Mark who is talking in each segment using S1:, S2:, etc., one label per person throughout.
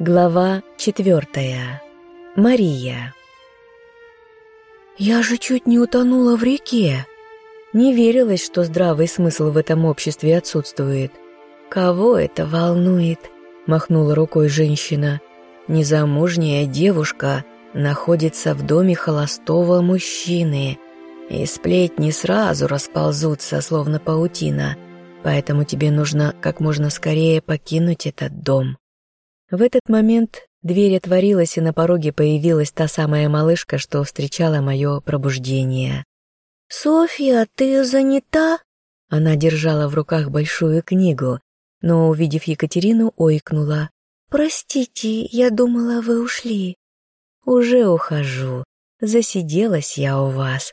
S1: Глава четвертая. Мария. «Я же чуть не утонула в реке!» Не верилось, что здравый смысл в этом обществе отсутствует. «Кого это волнует?» – махнула рукой женщина. «Незамужняя девушка находится в доме холостого мужчины, и сплетни сразу расползутся, словно паутина, поэтому тебе нужно как можно скорее покинуть этот дом». В этот момент дверь отворилась, и на пороге появилась та самая малышка, что встречала мое пробуждение.
S2: «Софья, ты занята?»
S1: Она держала в руках большую книгу, но, увидев Екатерину, ойкнула.
S2: «Простите, я думала, вы ушли».
S1: «Уже ухожу. Засиделась я у вас».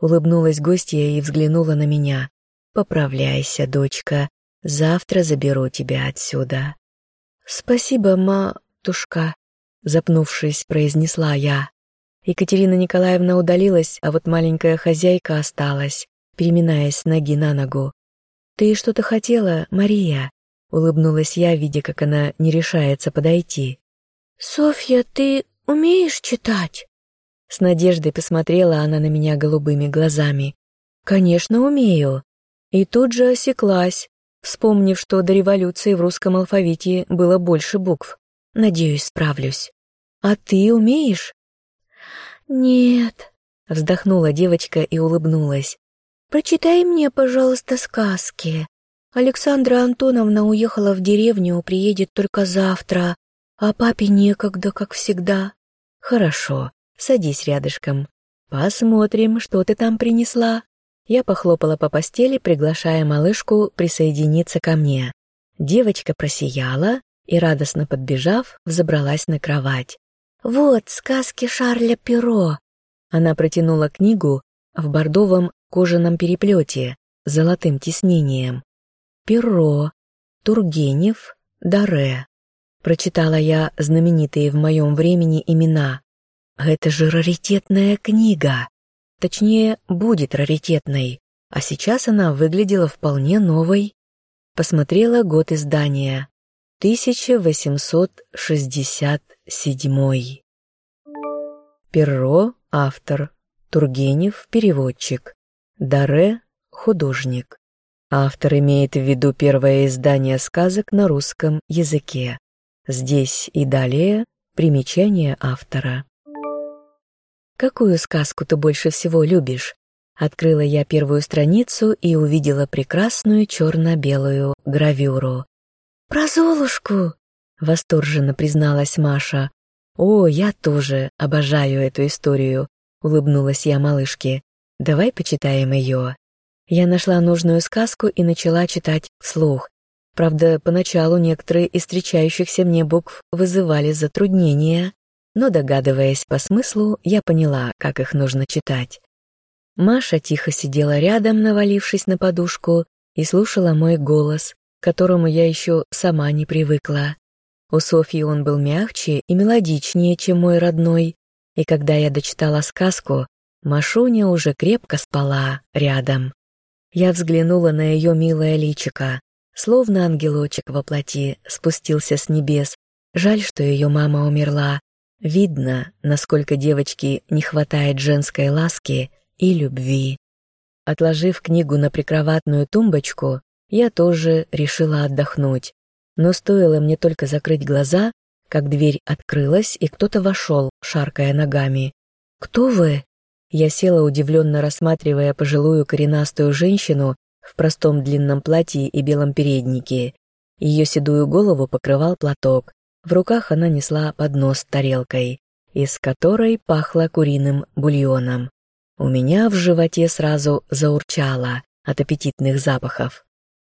S1: Улыбнулась гостья и взглянула на меня. «Поправляйся, дочка. Завтра заберу тебя отсюда». «Спасибо, матушка», — запнувшись, произнесла я. Екатерина Николаевна удалилась, а вот маленькая хозяйка осталась, переминаясь ноги на ногу. «Ты что-то хотела, Мария?» — улыбнулась я, видя, как она не решается подойти.
S2: «Софья, ты умеешь читать?»
S1: С надеждой посмотрела она на меня голубыми глазами. «Конечно, умею». И тут же осеклась, вспомнив, что до революции в русском алфавите было больше букв. Надеюсь, справлюсь. А ты умеешь?
S2: Нет,
S1: вздохнула девочка и улыбнулась.
S2: Прочитай мне, пожалуйста, сказки. Александра Антоновна уехала в деревню, приедет только завтра, а папе некогда, как всегда.
S1: Хорошо, садись рядышком. Посмотрим, что ты там принесла. Я похлопала по постели, приглашая малышку присоединиться ко мне. Девочка просияла и, радостно подбежав, взобралась на кровать.
S2: «Вот сказки Шарля Перо!»
S1: Она протянула книгу в бордовом кожаном переплете с золотым тиснением. «Перо, Тургенев, Даре». Прочитала я знаменитые в моем времени имена. «Это же раритетная книга!» Точнее, будет раритетной, а сейчас она выглядела вполне новой. Посмотрела год издания. 1867. Перро – автор, Тургенев – переводчик, Даре – художник. Автор имеет в виду первое издание сказок на русском языке. Здесь и далее примечание автора. «Какую сказку ты больше всего любишь?» Открыла я первую страницу и увидела прекрасную черно-белую гравюру.
S2: «Про Золушку!» — восторженно призналась Маша.
S1: «О, я тоже обожаю эту историю», — улыбнулась я малышке. «Давай почитаем ее». Я нашла нужную сказку и начала читать вслух. Правда, поначалу некоторые из встречающихся мне букв вызывали затруднения но, догадываясь по смыслу, я поняла, как их нужно читать. Маша тихо сидела рядом, навалившись на подушку, и слушала мой голос, к которому я еще сама не привыкла. У Софьи он был мягче и мелодичнее, чем мой родной, и когда я дочитала сказку, Машуня уже крепко спала рядом. Я взглянула на ее милое личико, словно ангелочек во плоти спустился с небес. Жаль, что ее мама умерла, Видно, насколько девочке не хватает женской ласки и любви. Отложив книгу на прикроватную тумбочку, я тоже решила отдохнуть. Но стоило мне только закрыть глаза, как дверь открылась, и кто-то вошел, шаркая ногами. «Кто вы?» Я села, удивленно рассматривая пожилую коренастую женщину в простом длинном платье и белом переднике. Ее седую голову покрывал платок, в руках она несла поднос с тарелкой, из которой пахло куриным бульоном. У меня в животе сразу заурчало от аппетитных запахов.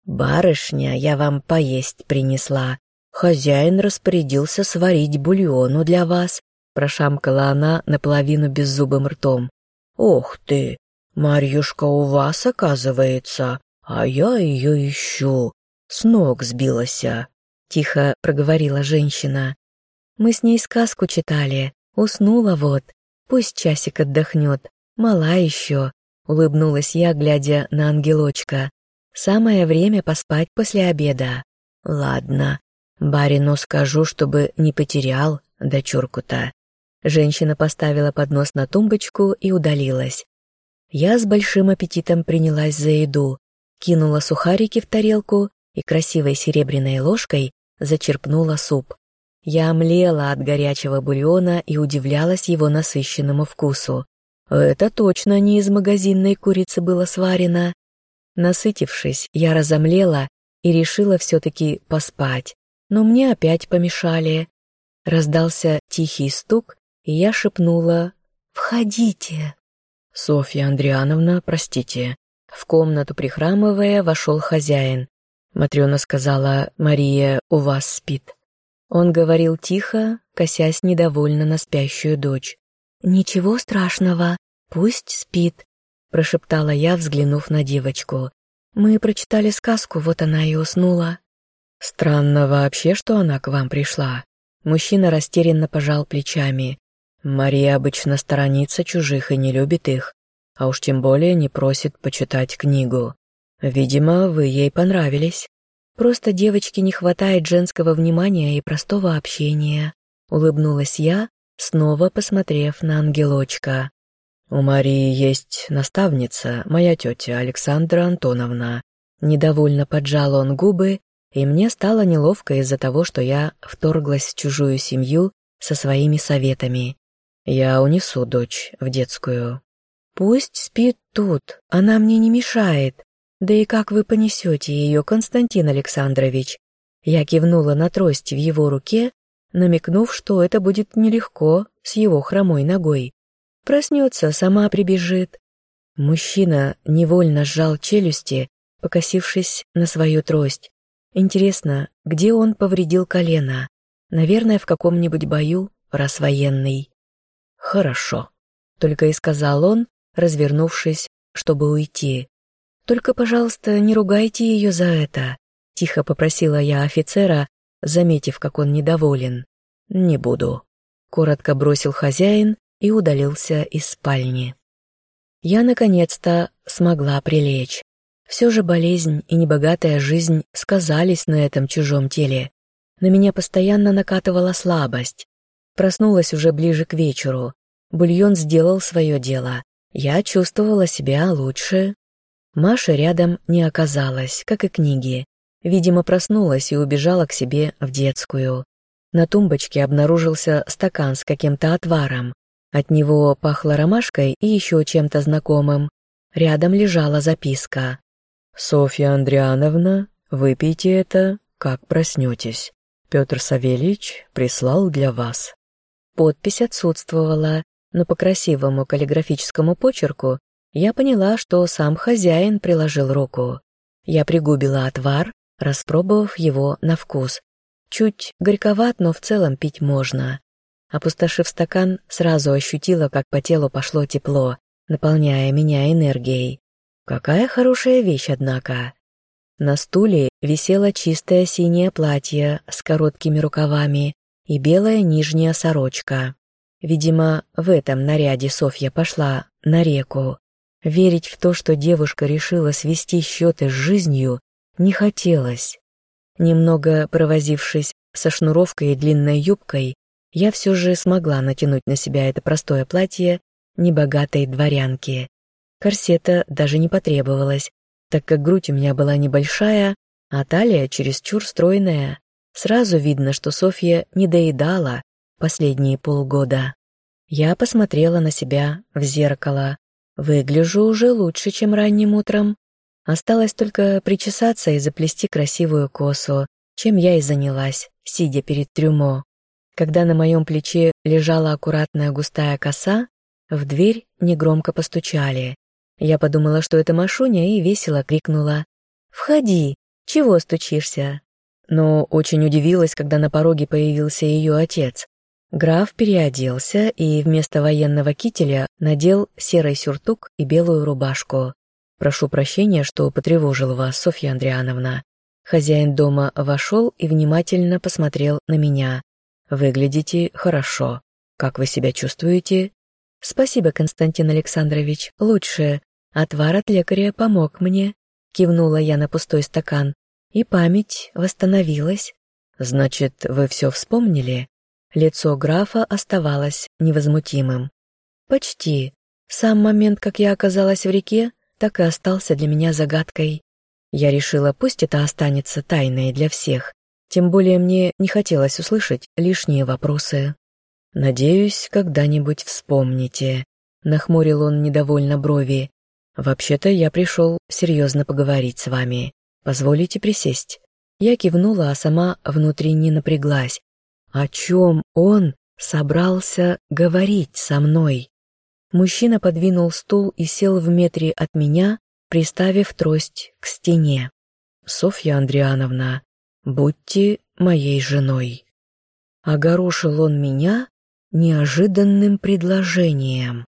S1: «Барышня, я вам поесть принесла. Хозяин распорядился сварить бульону для вас», прошамкала она наполовину беззубым ртом. «Ох ты, Марьюшка у вас, оказывается, а я ее ищу. С ног сбилася» тихо проговорила женщина. Мы с ней сказку читали, уснула вот. Пусть часик отдохнет, мала еще, улыбнулась я, глядя на ангелочка. Самое время поспать после обеда. Ладно, Барину скажу, чтобы не потерял дочурку-то». Женщина поставила поднос на тумбочку и удалилась. Я с большим аппетитом принялась за еду, кинула сухарики в тарелку и красивой серебряной ложкой зачерпнула суп. Я омлела от горячего бульона и удивлялась его насыщенному вкусу. Это точно не из магазинной курицы было сварено. Насытившись, я разомлела и решила все-таки поспать, но мне опять помешали. Раздался тихий стук, и я шепнула «Входите». «Софья Андриановна, простите». В комнату, прихрамывая, вошел хозяин. Матрена сказала «Мария, у вас спит». Он говорил тихо, косясь недовольно на спящую дочь. «Ничего страшного, пусть спит», — прошептала я, взглянув на девочку. «Мы прочитали сказку, вот она и уснула». «Странно вообще, что она к вам пришла». Мужчина растерянно пожал плечами. Мария обычно сторонится чужих и не любит их, а уж тем более не просит почитать книгу. Видимо, вы ей понравились. Просто девочке не хватает женского внимания и простого общения. Улыбнулась я, снова посмотрев на ангелочка. У Марии есть наставница, моя тетя Александра Антоновна. Недовольно поджал он губы, и мне стало неловко из-за того, что я вторглась в чужую семью со своими советами. Я унесу дочь в детскую. Пусть спит тут, она мне не мешает. Да и как вы понесете ее, Константин Александрович? Я кивнула на трость в его руке, намекнув, что это будет нелегко с его хромой ногой. Проснется, сама прибежит. Мужчина невольно сжал челюсти, покосившись на свою трость. Интересно, где он повредил колено? Наверное, в каком-нибудь бою, раз военный. «Хорошо», — только и сказал он, развернувшись, чтобы уйти. «Только, пожалуйста, не ругайте ее за это», — тихо попросила я офицера, заметив, как он недоволен. «Не буду», — коротко бросил хозяин и удалился из спальни. Я, наконец-то, смогла прилечь. Все же болезнь и небогатая жизнь сказались на этом чужом теле. На меня постоянно накатывала слабость. Проснулась уже ближе к вечеру. Бульон сделал свое дело. Я чувствовала себя лучше. Маша рядом не оказалась, как и книги. Видимо, проснулась и убежала к себе в детскую. На тумбочке обнаружился стакан с каким-то отваром. От него пахло ромашкой и еще чем-то знакомым. Рядом лежала записка. «Софья Андриановна, выпейте это, как проснетесь. Петр Савельич прислал для вас». Подпись отсутствовала, но по красивому каллиграфическому почерку я поняла, что сам хозяин приложил руку. Я пригубила отвар, распробовав его на вкус. Чуть горьковат, но в целом пить можно. Опустошив стакан, сразу ощутила, как по телу пошло тепло, наполняя меня энергией. Какая хорошая вещь, однако. На стуле висело чистое синее платье с короткими рукавами и белая нижняя сорочка. Видимо, в этом наряде Софья пошла на реку. Верить в то, что девушка решила свести счеты с жизнью, не хотелось. Немного провозившись со шнуровкой и длинной юбкой, я все же смогла натянуть на себя это простое платье небогатой дворянки. Корсета даже не потребовалось, так как грудь у меня была небольшая, а талия чересчур стройная. Сразу видно, что Софья не доедала последние полгода. Я посмотрела на себя в зеркало. Выгляжу уже лучше, чем ранним утром. Осталось только причесаться и заплести красивую косу, чем я и занялась, сидя перед трюмо. Когда на моем плече лежала аккуратная густая коса, в дверь негромко постучали. Я подумала, что это Машуня, и весело крикнула. «Входи! Чего стучишься?» Но очень удивилась, когда на пороге появился ее отец. Граф переоделся и вместо военного кителя надел серый сюртук и белую рубашку. «Прошу прощения, что потревожил вас, Софья Андриановна». Хозяин дома вошел и внимательно посмотрел на меня. «Выглядите хорошо. Как вы себя чувствуете?» «Спасибо, Константин Александрович, лучше. Отвар от лекаря помог мне», — кивнула я на пустой стакан. «И память восстановилась. «Значит, вы все вспомнили?» Лицо графа оставалось невозмутимым. «Почти. Сам момент, как я оказалась в реке, так и остался для меня загадкой. Я решила, пусть это останется тайной для всех. Тем более мне не хотелось услышать лишние вопросы. «Надеюсь, когда-нибудь вспомните», — нахмурил он недовольно брови. «Вообще-то я пришел серьезно поговорить с вами. Позволите присесть?» Я кивнула, а сама внутренне напряглась. О чем он собрался говорить со мной? Мужчина подвинул стул и сел в метре от меня, приставив трость к стене. «Софья Андриановна, будьте моей женой». Огорошил он меня неожиданным предложением.